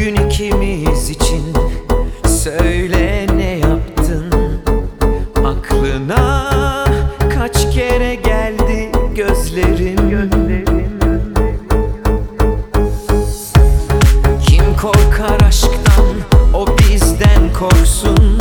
gün ikimiz için Söyle ne yaptın Aklına kaç kere geldi gözlerim, gözlerim. Kim korkar aşktan o bizden korksun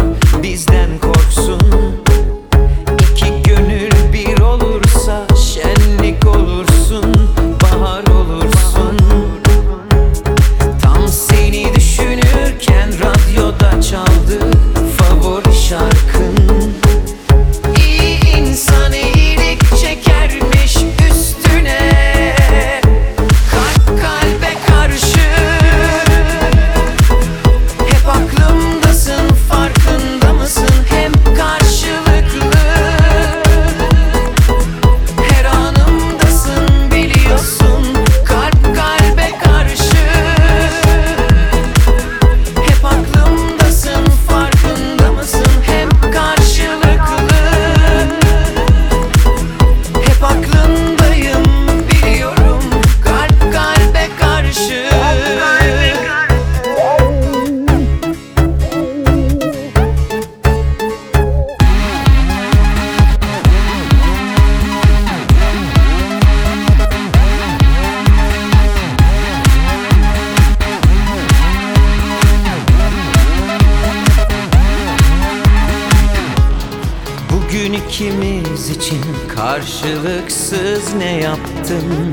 Bugün ikimiz için karşılıksız ne yaptım?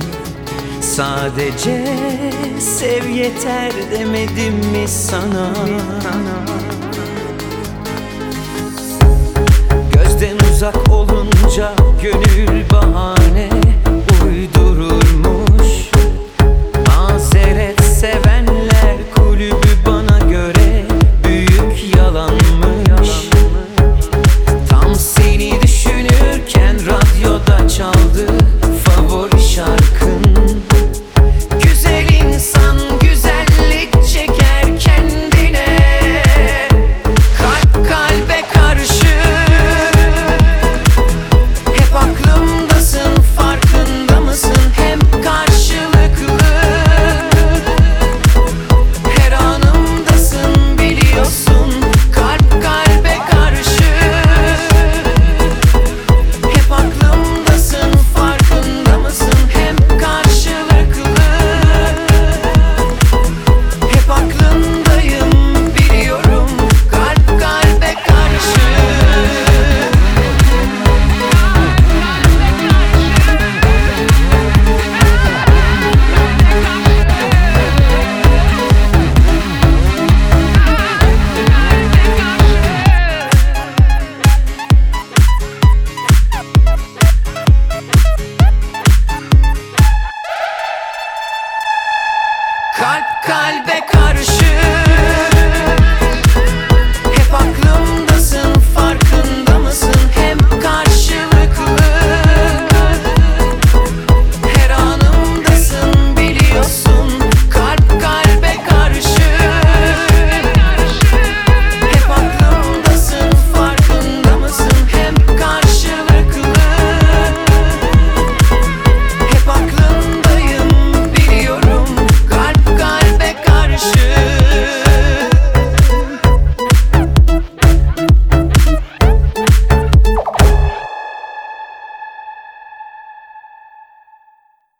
Sadece sev yeter demedim mi sana? Gözden uzak olunca gönül